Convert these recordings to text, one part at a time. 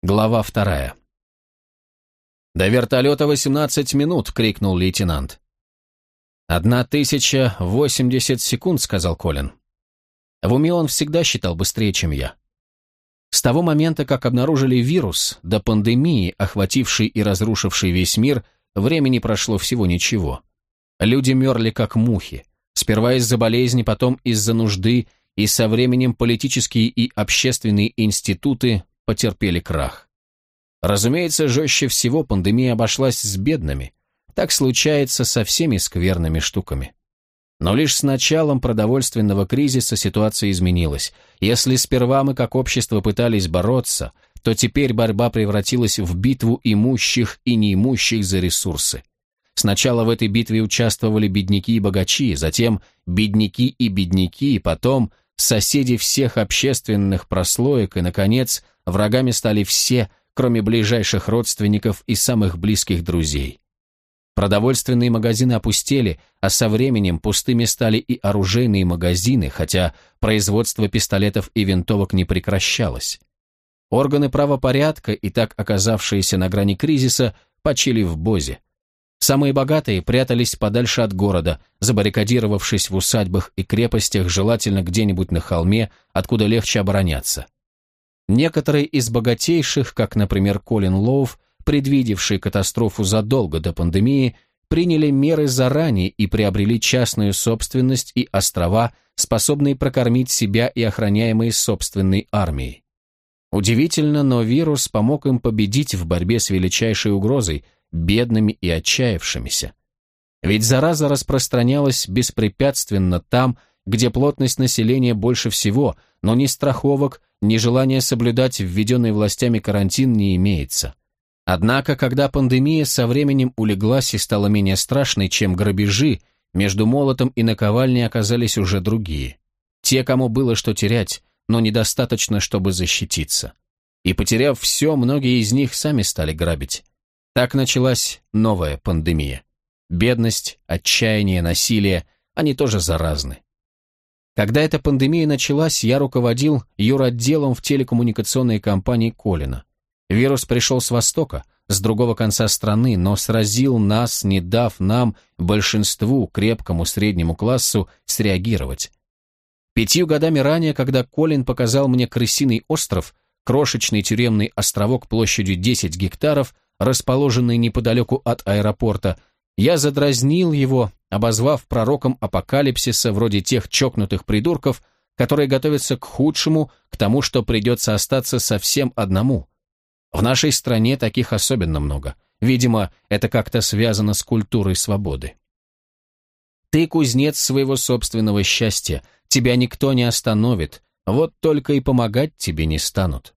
Глава вторая. «До вертолета 18 минут!» — крикнул лейтенант. «Одна тысяча восемьдесят секунд», — сказал Колин. В уме он всегда считал быстрее, чем я. С того момента, как обнаружили вирус, до пандемии, охватившей и разрушившей весь мир, времени прошло всего ничего. Люди мерли как мухи, сперва из-за болезни, потом из-за нужды, и со временем политические и общественные институты потерпели крах. Разумеется, жестче всего пандемия обошлась с бедными. Так случается со всеми скверными штуками. Но лишь с началом продовольственного кризиса ситуация изменилась. Если сперва мы как общество пытались бороться, то теперь борьба превратилась в битву имущих и неимущих за ресурсы. Сначала в этой битве участвовали бедняки и богачи, затем бедняки и бедняки, потом соседи всех общественных прослоек, и, наконец, Врагами стали все, кроме ближайших родственников и самых близких друзей. Продовольственные магазины опустели, а со временем пустыми стали и оружейные магазины, хотя производство пистолетов и винтовок не прекращалось. Органы правопорядка, и так оказавшиеся на грани кризиса, почили в Бозе. Самые богатые прятались подальше от города, забаррикадировавшись в усадьбах и крепостях, желательно где-нибудь на холме, откуда легче обороняться. Некоторые из богатейших, как, например, Колин Лоув, предвидевший катастрофу задолго до пандемии, приняли меры заранее и приобрели частную собственность и острова, способные прокормить себя и охраняемые собственной армией. Удивительно, но вирус помог им победить в борьбе с величайшей угрозой, бедными и отчаявшимися. Ведь зараза распространялась беспрепятственно там, где плотность населения больше всего, но ни страховок, ни желания соблюдать введенный властями карантин не имеется. Однако, когда пандемия со временем улеглась и стала менее страшной, чем грабежи, между молотом и наковальней оказались уже другие. Те, кому было что терять, но недостаточно, чтобы защититься. И потеряв все, многие из них сами стали грабить. Так началась новая пандемия. Бедность, отчаяние, насилие, они тоже заразны. Когда эта пандемия началась, я руководил юротделом в телекоммуникационной компании Колина. Вирус пришел с востока, с другого конца страны, но сразил нас, не дав нам, большинству, крепкому среднему классу, среагировать. Пятью годами ранее, когда Колин показал мне крысиный остров, крошечный тюремный островок площадью 10 гектаров, расположенный неподалеку от аэропорта, я задразнил его, обозвав пророком апокалипсиса вроде тех чокнутых придурков, которые готовятся к худшему, к тому, что придется остаться совсем одному. В нашей стране таких особенно много. Видимо, это как-то связано с культурой свободы. Ты кузнец своего собственного счастья, тебя никто не остановит, вот только и помогать тебе не станут.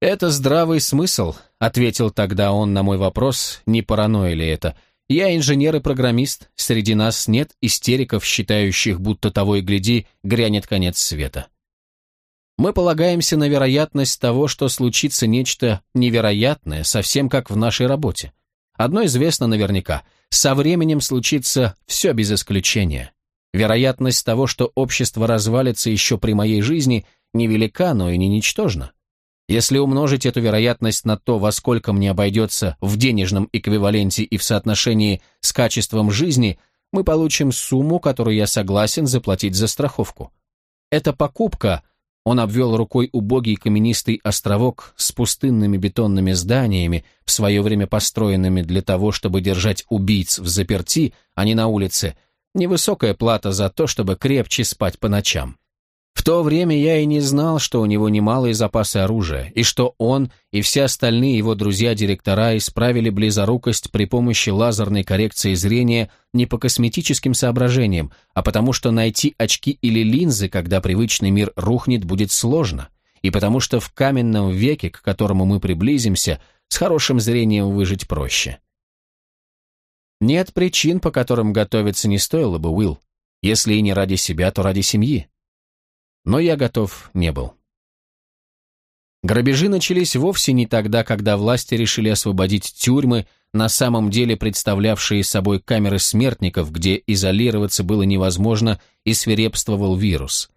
«Это здравый смысл», — ответил тогда он на мой вопрос, не паранойя ли это. «Я инженер и программист, среди нас нет истериков, считающих, будто того и гляди, грянет конец света. Мы полагаемся на вероятность того, что случится нечто невероятное, совсем как в нашей работе. Одно известно наверняка, со временем случится все без исключения. Вероятность того, что общество развалится еще при моей жизни, невелика, но и не ничтожна. Если умножить эту вероятность на то, во сколько мне обойдется в денежном эквиваленте и в соотношении с качеством жизни, мы получим сумму, которую я согласен заплатить за страховку. Эта покупка, он обвел рукой убогий каменистый островок с пустынными бетонными зданиями, в свое время построенными для того, чтобы держать убийц в заперти, а не на улице, невысокая плата за то, чтобы крепче спать по ночам. В то время я и не знал, что у него немалые запасы оружия, и что он и все остальные его друзья-директора исправили близорукость при помощи лазерной коррекции зрения не по косметическим соображениям, а потому что найти очки или линзы, когда привычный мир рухнет, будет сложно, и потому что в каменном веке, к которому мы приблизимся, с хорошим зрением выжить проще. Нет причин, по которым готовиться не стоило бы, Уилл. Если и не ради себя, то ради семьи но я готов не был. Грабежи начались вовсе не тогда, когда власти решили освободить тюрьмы, на самом деле представлявшие собой камеры смертников, где изолироваться было невозможно и свирепствовал вирус.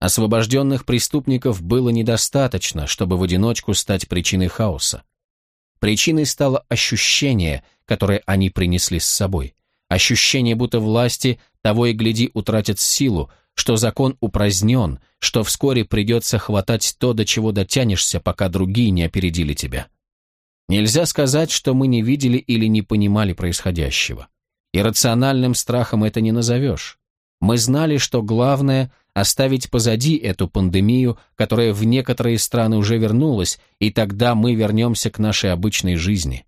Освобожденных преступников было недостаточно, чтобы в одиночку стать причиной хаоса. Причиной стало ощущение, которое они принесли с собой. Ощущение, будто власти того и гляди утратят силу, что закон упразднен, что вскоре придется хватать то, до чего дотянешься, пока другие не опередили тебя. Нельзя сказать, что мы не видели или не понимали происходящего. Иррациональным страхом это не назовешь. Мы знали, что главное – оставить позади эту пандемию, которая в некоторые страны уже вернулась, и тогда мы вернемся к нашей обычной жизни.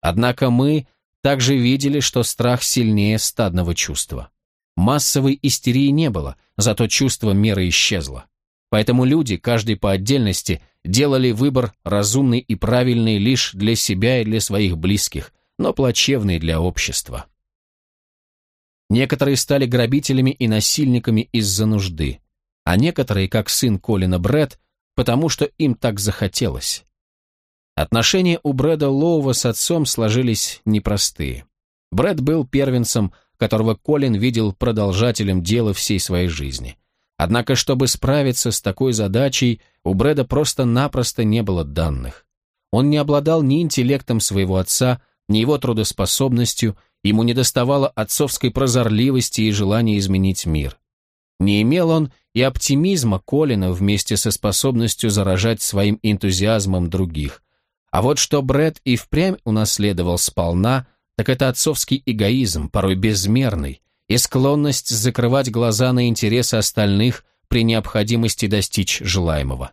Однако мы также видели, что страх сильнее стадного чувства. Массовой истерии не было, зато чувство меры исчезло. Поэтому люди, каждый по отдельности, делали выбор разумный и правильный лишь для себя и для своих близких, но плачевный для общества. Некоторые стали грабителями и насильниками из-за нужды, а некоторые, как сын Колина Брэд, потому что им так захотелось. Отношения у Брэда Лоува с отцом сложились непростые. Брэд был первенцем, которого Колин видел продолжателем дела всей своей жизни. Однако, чтобы справиться с такой задачей, у Брэда просто-напросто не было данных. Он не обладал ни интеллектом своего отца, ни его трудоспособностью, ему не доставало отцовской прозорливости и желания изменить мир. Не имел он и оптимизма Колина вместе со способностью заражать своим энтузиазмом других. А вот что Брэд и впрямь унаследовал сполна, так это отцовский эгоизм, порой безмерный, и склонность закрывать глаза на интересы остальных при необходимости достичь желаемого.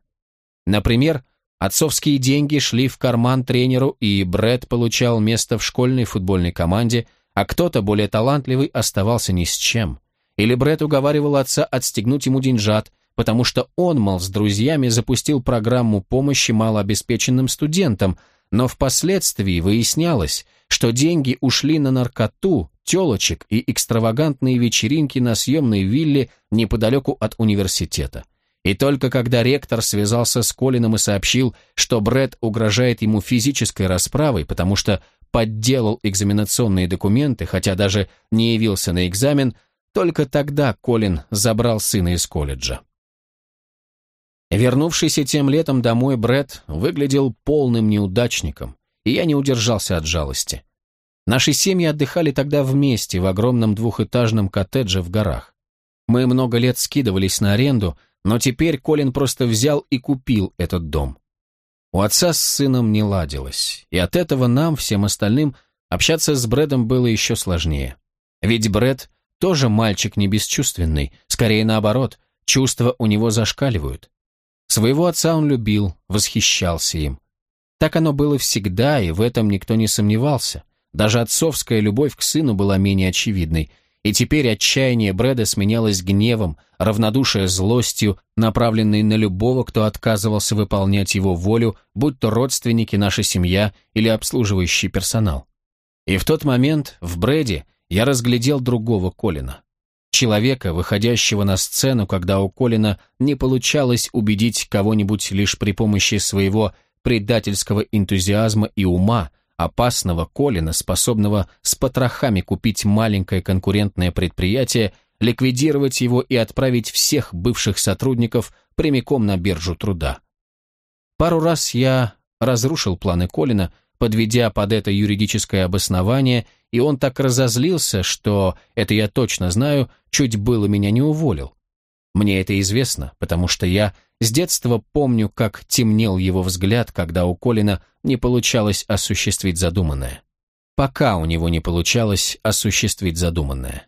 Например, отцовские деньги шли в карман тренеру, и Брэд получал место в школьной футбольной команде, а кто-то более талантливый оставался ни с чем. Или Брэд уговаривал отца отстегнуть ему деньжат, потому что он, мол, с друзьями запустил программу помощи малообеспеченным студентам, но впоследствии выяснялось, что деньги ушли на наркоту, телочек и экстравагантные вечеринки на съемной вилле неподалеку от университета. И только когда ректор связался с Колином и сообщил, что Бред угрожает ему физической расправой, потому что подделал экзаменационные документы, хотя даже не явился на экзамен, только тогда Колин забрал сына из колледжа. Вернувшийся тем летом домой Бред выглядел полным неудачником, и я не удержался от жалости. Наши семьи отдыхали тогда вместе в огромном двухэтажном коттедже в горах. Мы много лет скидывались на аренду, но теперь Колин просто взял и купил этот дом. У отца с сыном не ладилось, и от этого нам, всем остальным, общаться с Брэдом было еще сложнее. Ведь Брэд тоже мальчик не бесчувственный, скорее наоборот, чувства у него зашкаливают. Своего отца он любил, восхищался им. Так оно было всегда, и в этом никто не сомневался. Даже отцовская любовь к сыну была менее очевидной, и теперь отчаяние Брэда сменялось гневом, равнодушие злостью, направленной на любого, кто отказывался выполнять его волю, будь то родственники, наша семья или обслуживающий персонал. И в тот момент в Брэде я разглядел другого Колина. Человека, выходящего на сцену, когда у Колина не получалось убедить кого-нибудь лишь при помощи своего предательского энтузиазма и ума, опасного Колина, способного с потрохами купить маленькое конкурентное предприятие, ликвидировать его и отправить всех бывших сотрудников прямиком на биржу труда. Пару раз я разрушил планы Колина, подведя под это юридическое обоснование, и он так разозлился, что, это я точно знаю, чуть было меня не уволил. Мне это известно, потому что я с детства помню, как темнел его взгляд, когда у Колина не получалось осуществить задуманное. Пока у него не получалось осуществить задуманное.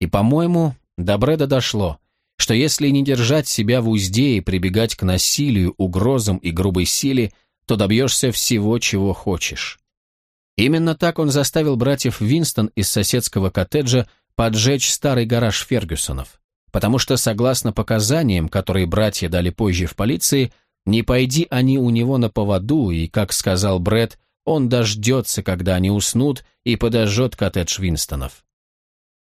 И, по-моему, до Брэда дошло, что если не держать себя в узде и прибегать к насилию, угрозам и грубой силе, то добьешься всего, чего хочешь. Именно так он заставил братьев Винстон из соседского коттеджа поджечь старый гараж Фергюсонов потому что, согласно показаниям, которые братья дали позже в полиции, не пойди они у него на поводу, и, как сказал Бред, он дождется, когда они уснут, и подожжет коттедж Винстонов.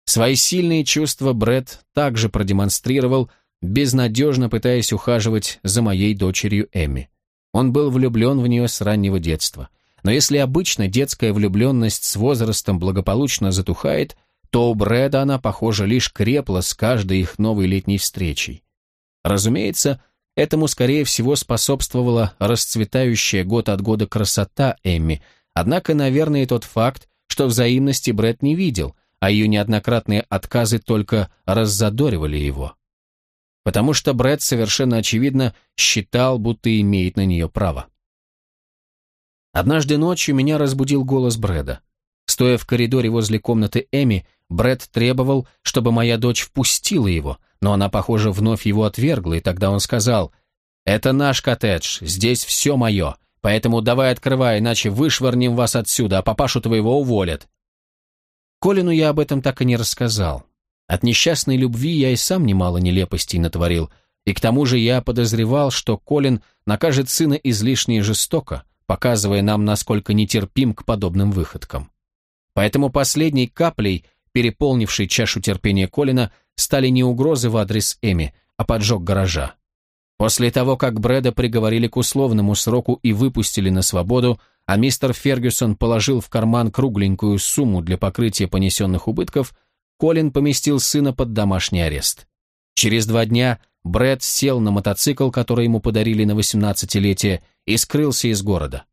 Свои сильные чувства Бред также продемонстрировал, безнадежно пытаясь ухаживать за моей дочерью Эми. Он был влюблен в нее с раннего детства. Но если обычно детская влюбленность с возрастом благополучно затухает, то у Брэда она, похоже, лишь крепла с каждой их новой летней встречей. Разумеется, этому, скорее всего, способствовала расцветающая год от года красота Эмми, однако, наверное, тот факт, что взаимности Брэд не видел, а ее неоднократные отказы только раззадоривали его. Потому что Брэд совершенно очевидно считал, будто имеет на нее право. Однажды ночью меня разбудил голос Брэда. Стоя в коридоре возле комнаты Эми, Брэд требовал, чтобы моя дочь впустила его, но она, похоже, вновь его отвергла, и тогда он сказал, «Это наш коттедж, здесь все мое, поэтому давай открывай, иначе вышвырнем вас отсюда, а папашу твоего уволят». Колину я об этом так и не рассказал. От несчастной любви я и сам немало нелепостей натворил, и к тому же я подозревал, что Колин накажет сына излишне жестоко, показывая нам, насколько нетерпим к подобным выходкам. Поэтому последней каплей, переполнившей чашу терпения Колина, стали не угрозы в адрес Эми, а поджог гаража. После того, как Брэда приговорили к условному сроку и выпустили на свободу, а мистер Фергюсон положил в карман кругленькую сумму для покрытия понесенных убытков, Колин поместил сына под домашний арест. Через два дня Брэд сел на мотоцикл, который ему подарили на 18-летие, и скрылся из города.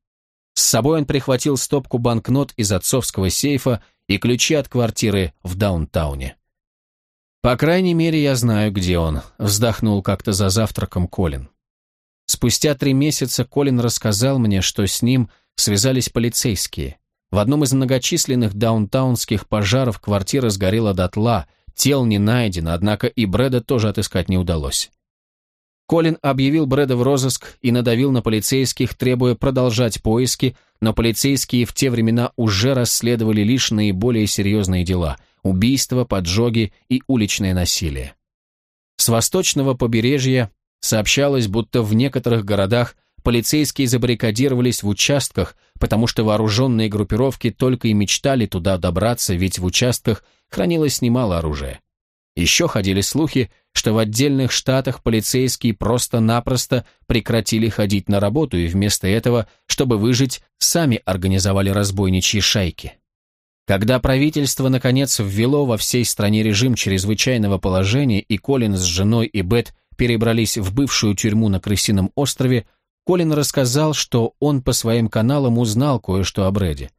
С собой он прихватил стопку банкнот из отцовского сейфа и ключи от квартиры в даунтауне. «По крайней мере, я знаю, где он», — вздохнул как-то за завтраком Колин. Спустя три месяца Колин рассказал мне, что с ним связались полицейские. В одном из многочисленных даунтаунских пожаров квартира сгорела дотла, тел не найдено, однако и Брэда тоже отыскать не удалось. Колин объявил Брэда в розыск и надавил на полицейских, требуя продолжать поиски, но полицейские в те времена уже расследовали лишь наиболее серьезные дела – убийства, поджоги и уличное насилие. С восточного побережья сообщалось, будто в некоторых городах полицейские забаррикадировались в участках, потому что вооруженные группировки только и мечтали туда добраться, ведь в участках хранилось немало оружия. Еще ходили слухи, что в отдельных штатах полицейские просто-напросто прекратили ходить на работу и вместо этого, чтобы выжить, сами организовали разбойничьи шайки. Когда правительство, наконец, ввело во всей стране режим чрезвычайного положения и Колин с женой и Бет перебрались в бывшую тюрьму на Крысином острове, Колин рассказал, что он по своим каналам узнал кое-что о Брэде.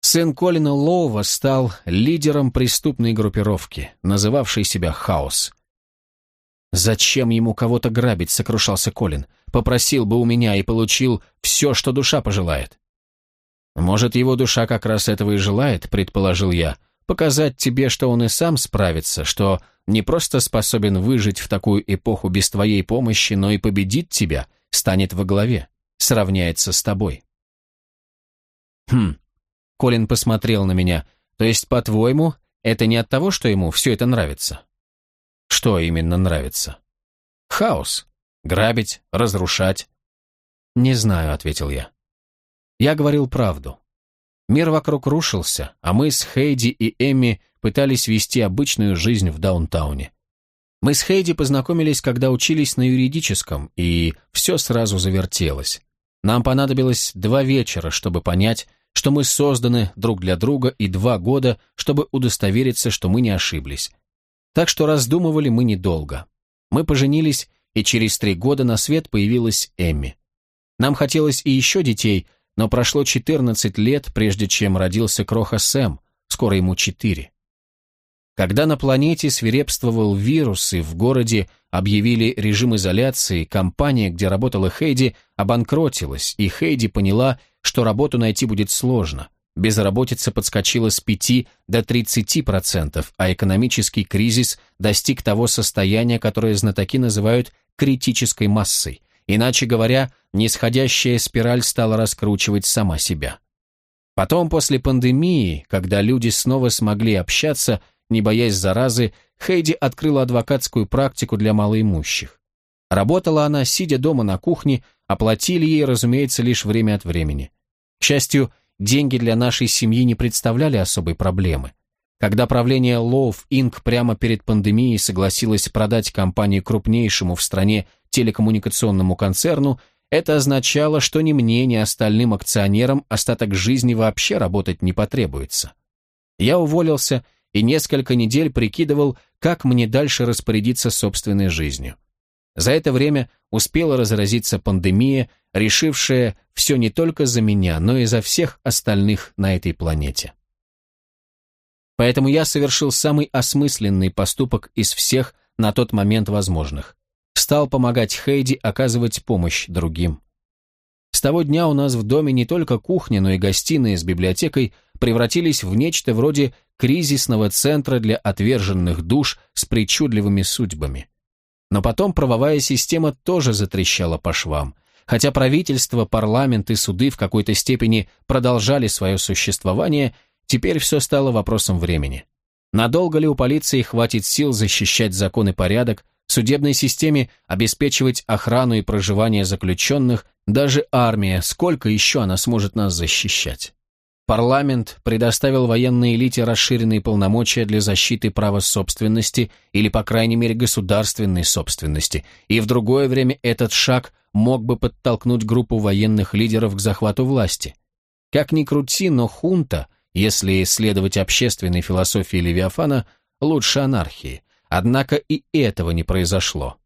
Сын Колина Лоува стал лидером преступной группировки, называвшей себя «Хаос». «Зачем ему кого-то грабить?» — сокрушался Колин. «Попросил бы у меня и получил все, что душа пожелает». «Может, его душа как раз этого и желает», — предположил я, «показать тебе, что он и сам справится, что не просто способен выжить в такую эпоху без твоей помощи, но и победит тебя, станет во главе, сравняется с тобой». «Хм, Колин посмотрел на меня. «То есть, по-твоему, это не от того, что ему все это нравится?» «Что именно нравится?» «Хаос. Грабить, разрушать». «Не знаю», — ответил я. Я говорил правду. Мир вокруг рушился, а мы с Хейди и Эмми пытались вести обычную жизнь в даунтауне. Мы с Хейди познакомились, когда учились на юридическом, и все сразу завертелось. Нам понадобилось два вечера, чтобы понять, что мы созданы друг для друга и два года, чтобы удостовериться, что мы не ошиблись. Так что раздумывали мы недолго. Мы поженились, и через три года на свет появилась Эмми. Нам хотелось и еще детей, но прошло 14 лет, прежде чем родился кроха Сэм, скоро ему 4. Когда на планете свирепствовал вирус и в городе объявили режим изоляции, компания, где работала Хейди, обанкротилась, и Хейди поняла, что работу найти будет сложно. Безработица подскочила с 5 до 30%, а экономический кризис достиг того состояния, которое знатоки называют критической массой. Иначе говоря, нисходящая спираль стала раскручивать сама себя. Потом, после пандемии, когда люди снова смогли общаться, не боясь заразы, Хейди открыла адвокатскую практику для малоимущих. Работала она, сидя дома на кухне, оплатили ей, разумеется, лишь время от времени. К счастью, деньги для нашей семьи не представляли особой проблемы. Когда правление Love Inc. прямо перед пандемией согласилось продать компанию крупнейшему в стране телекоммуникационному концерну, это означало, что ни мне, ни остальным акционерам остаток жизни вообще работать не потребуется. Я уволился и несколько недель прикидывал, как мне дальше распорядиться собственной жизнью. За это время успела разразиться пандемия, решившая все не только за меня, но и за всех остальных на этой планете. Поэтому я совершил самый осмысленный поступок из всех на тот момент возможных. Стал помогать Хейди оказывать помощь другим. С того дня у нас в доме не только кухня, но и гостиная с библиотекой превратились в нечто вроде кризисного центра для отверженных душ с причудливыми судьбами. Но потом правовая система тоже затрещала по швам. Хотя правительство, парламент и суды в какой-то степени продолжали свое существование, теперь все стало вопросом времени. Надолго ли у полиции хватит сил защищать закон и порядок, судебной системе обеспечивать охрану и проживание заключенных, даже армия, сколько еще она сможет нас защищать? Парламент предоставил военной элите расширенные полномочия для защиты права собственности или, по крайней мере, государственной собственности, и в другое время этот шаг мог бы подтолкнуть группу военных лидеров к захвату власти. Как ни крути, но хунта, если следовать общественной философии Левиафана, лучше анархии. Однако и этого не произошло.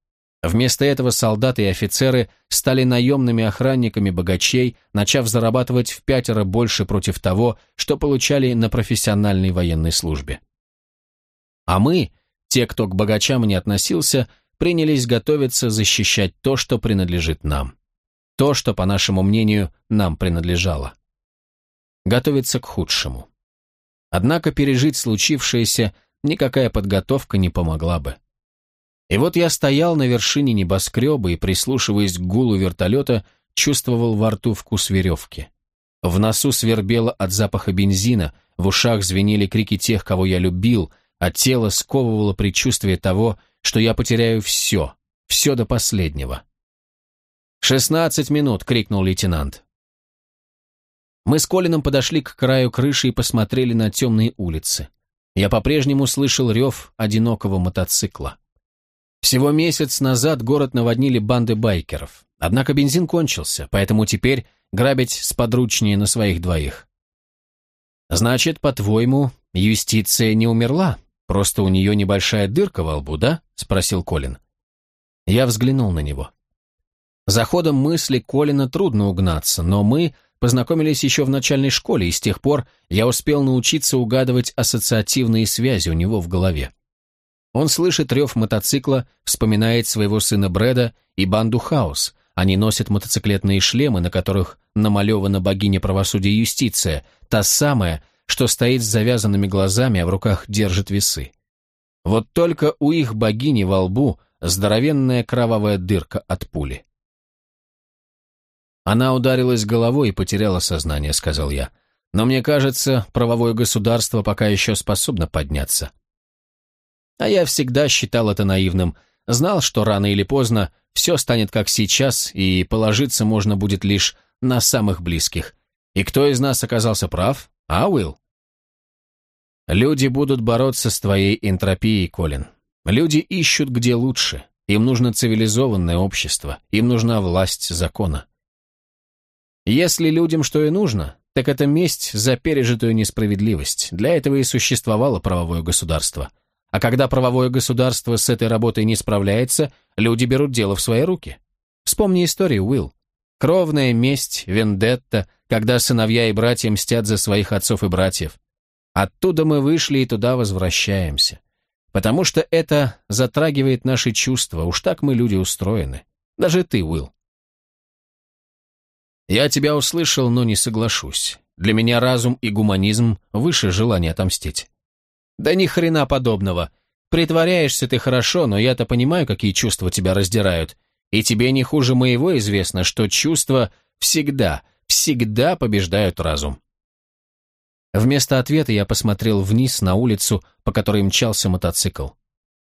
Вместо этого солдаты и офицеры стали наемными охранниками богачей, начав зарабатывать в пятеро больше против того, что получали на профессиональной военной службе. А мы, те, кто к богачам не относился, принялись готовиться защищать то, что принадлежит нам. То, что, по нашему мнению, нам принадлежало. Готовиться к худшему. Однако пережить случившееся никакая подготовка не помогла бы. И вот я стоял на вершине небоскреба и, прислушиваясь к гулу вертолета, чувствовал во рту вкус веревки. В носу свербело от запаха бензина, в ушах звенели крики тех, кого я любил, а тело сковывало предчувствие того, что я потеряю все, все до последнего. «Шестнадцать минут!» — крикнул лейтенант. Мы с Колином подошли к краю крыши и посмотрели на темные улицы. Я по-прежнему слышал рев одинокого мотоцикла. Всего месяц назад город наводнили банды байкеров. Однако бензин кончился, поэтому теперь грабить сподручнее на своих двоих. «Значит, по-твоему, юстиция не умерла? Просто у нее небольшая дырка во лбу, да?» — спросил Колин. Я взглянул на него. За ходом мысли Колина трудно угнаться, но мы познакомились еще в начальной школе, и с тех пор я успел научиться угадывать ассоциативные связи у него в голове. Он слышит рев мотоцикла, вспоминает своего сына Брэда и банду Хаус. Они носят мотоциклетные шлемы, на которых намалевана богиня правосудия юстиция, та самая, что стоит с завязанными глазами, а в руках держит весы. Вот только у их богини во лбу здоровенная кровавая дырка от пули. Она ударилась головой и потеряла сознание, сказал я. Но мне кажется, правовое государство пока еще способно подняться. А я всегда считал это наивным. Знал, что рано или поздно все станет как сейчас, и положиться можно будет лишь на самых близких. И кто из нас оказался прав? А, Уилл? Люди будут бороться с твоей энтропией, Колин. Люди ищут где лучше. Им нужно цивилизованное общество. Им нужна власть закона. Если людям что и нужно, так это месть за пережитую несправедливость. Для этого и существовало правовое государство. А когда правовое государство с этой работой не справляется, люди берут дело в свои руки. Вспомни историю, Уилл. Кровная месть, вендетта, когда сыновья и братья мстят за своих отцов и братьев. Оттуда мы вышли и туда возвращаемся. Потому что это затрагивает наши чувства, уж так мы люди устроены. Даже ты, Уилл. Я тебя услышал, но не соглашусь. Для меня разум и гуманизм выше желания отомстить. Да ни хрена подобного. Притворяешься ты хорошо, но я-то понимаю, какие чувства тебя раздирают. И тебе не хуже моего известно, что чувства всегда, всегда побеждают разум. Вместо ответа я посмотрел вниз на улицу, по которой мчался мотоцикл.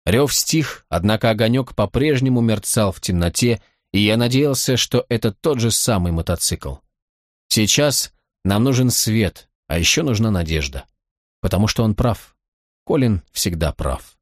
Рев стих, однако огонек по-прежнему мерцал в темноте, и я надеялся, что это тот же самый мотоцикл. Сейчас нам нужен свет, а еще нужна надежда. Потому что он прав. Колин всегда прав.